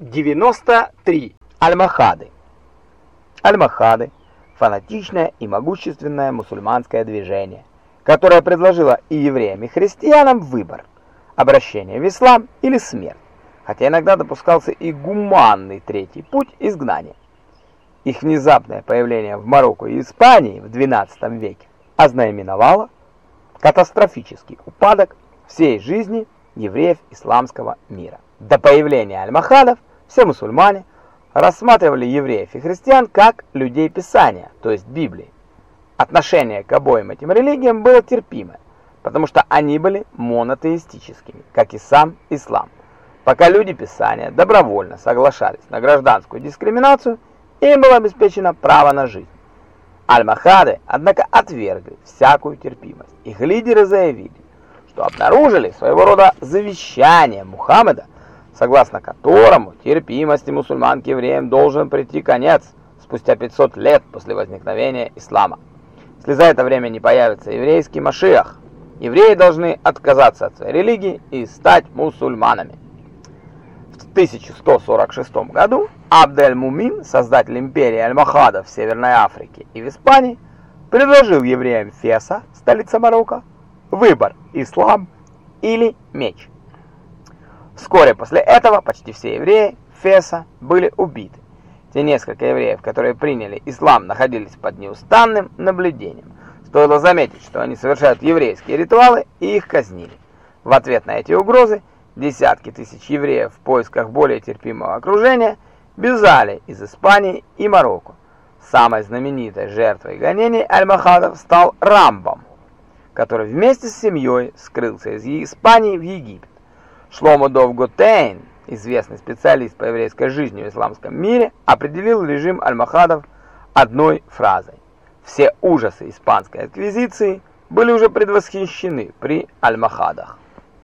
93. Альмахады. Альмахады – фанатичное и могущественное мусульманское движение, которое предложило и евреям, и христианам выбор – обращение в ислам или смерть, хотя иногда допускался и гуманный третий путь изгнания. Их внезапное появление в Марокко и Испании в XII веке ознаменовало катастрофический упадок всей жизни евреев исламского мира. До появления альмахадов все мусульмане рассматривали евреев и христиан как людей Писания, то есть Библии. Отношение к обоим этим религиям было терпимое, потому что они были монотеистическими, как и сам ислам. Пока люди Писания добровольно соглашались на гражданскую дискриминацию, им было обеспечено право на жизнь. Аль-Махады, однако, отвергли всякую терпимость. Их лидеры заявили, что обнаружили своего рода завещание Мухаммеда, согласно которому терпимости мусульман к евреям должен прийти конец спустя 500 лет после возникновения ислама. Если за это время не появится еврейский Машиах, евреи должны отказаться от своей религии и стать мусульманами. В 1146 году Абдель-Мумин, создатель империи Аль-Махада в Северной Африке и в Испании, предложил евреям Феса, столица Марокко, выбор – ислам или меч. Вскоре после этого почти все евреи Феса были убиты. Те несколько евреев, которые приняли ислам, находились под неустанным наблюдением. Стоило заметить, что они совершают еврейские ритуалы и их казнили. В ответ на эти угрозы десятки тысяч евреев в поисках более терпимого окружения бежали из Испании и Марокко. Самой знаменитой жертвой гонений аль-Махадов стал Рамбом, который вместе с семьей скрылся из Испании в Египет. Шломо Довготейн, известный специалист по еврейской жизни в исламском мире, определил режим аль-Махадов одной фразой. Все ужасы испанской аквизиции были уже предвосхищены при аль-Махадах.